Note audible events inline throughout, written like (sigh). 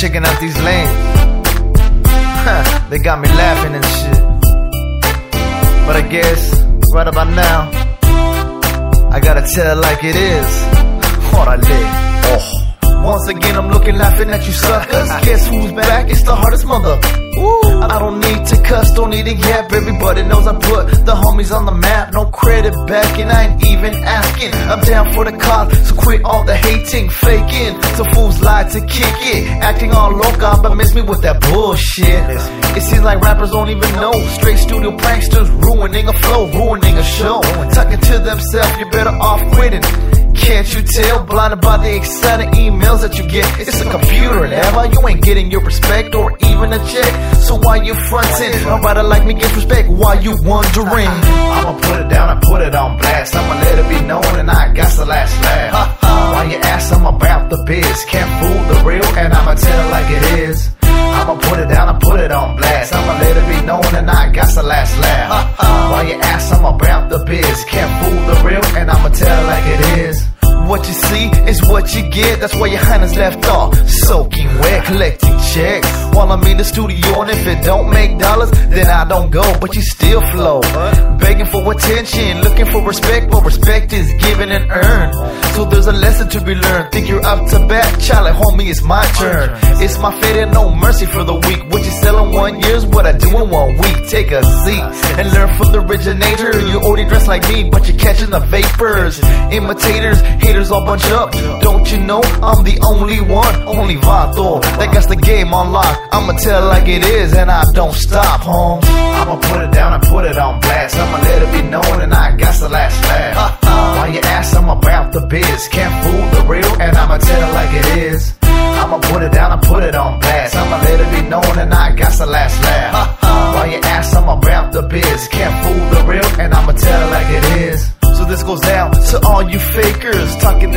checking out these lanes. Huh, they got me laughing and shit. But I guess, right about now, I gotta tell it like it is. Orale. Oh. Once again, I'm looking laughing at you suckers. (laughs) Guess who's back? It's the hardest mother. Ooh. I don't need to cuss, don't need to yap. Everybody knows I put the homies on the map. No credit back, and I ain't even asking. I'm down for the cause, so quit all the hating, faking. Some fools lie to kick it, acting all loca, but miss me with that bullshit. It seems like rappers don't even know. Straight studio pranksters ruining a flow, ruining a show. Talking to themselves, you better off quitting. Can't you tell? Blinded by the exciting emails that you get. It's a computer, never. You ain't getting your respect or even a check. So why you fronting? A writer like me gets respect. Why you wondering? I'ma put it down and put it on blast. Biz. Can't fool the real and I'ma tell like it is. What you see is what you get. That's why your highness left off. Soaking wet, collecting checks. While I'm in the studio, and if it don't make dollars, then I don't go. But you still flow. Begging for attention, looking for respect, but respect is given and earned. So there's a lesson to be learned. Think you're up to bat, Charlie, homie, it's my turn. It's my fate and no mercy for the weak. What you sell in one year's what I do in one week. Take a seat and learn from the originator. You already dressed like me, but you're catching the vapors. Imitators, haters all bunch up. Don't you know I'm the only one, only Vato that got the game on lock. I'ma tell like it is, and I don't stop, home. I'ma put it down and put it on blast. I'ma let it be known and I got the last laugh. Why you ask? I'm about the biz. Can't fool the real and I'ma tell it like it is. I'ma put it down and put it on blast. I'ma let it be known and I got the last laugh. Why you ask? I'm about the biz. Can't fool the real and I'ma tell it like it is. So this goes down to all you fakers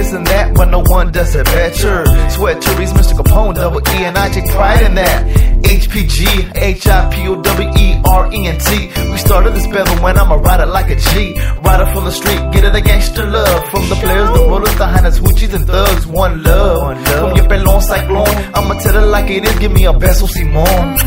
this and that when no one does it better. Sweat Therese, Mr. Capone, double E, and I take pride in that. HPG, H I P O W E R E N T. We started this battle when I'm a rider like a G. Rider from the street, get it a gangster love. From the players, the rollers, the highness, hoochies, and thugs. One love. From your pelon cyclone, I'ma tell it like it is. Give me a beso Simone.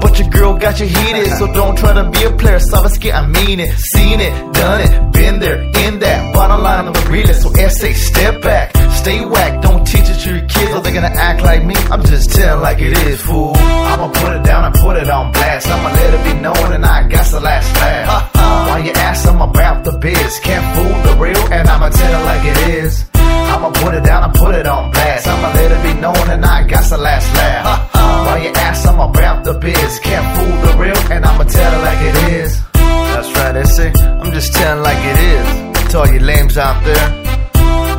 But your girl got you heated, so don't try to be a player. Sabes I mean it, seen it, done it, been there, in that. Bottom line of the realist, so say step back, stay whack. Don't teach it to your kids, or they're gonna act like me. I'm just telling like it is, fool. I'ma put it down and put it on blast. I'ma let it be known and I got the last laugh. Why you ask? I'm about the biz. Can't fool the real and I'ma tell it like it is. I'ma put it down and put it on blast. I'ma let it be known and I got the last laugh. Why you ask? I'm about the biz. Can't fool the real and I'ma tell it like it is. That's right, I say. I'm just telling like it is. To all you lames out there,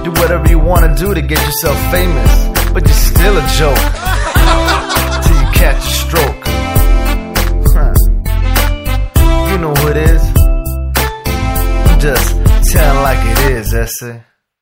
do whatever you wanna do to get yourself famous, but you're still a joke. Till you catch a stroke. Huh. You know who it is. I'm just telling like it is, essay.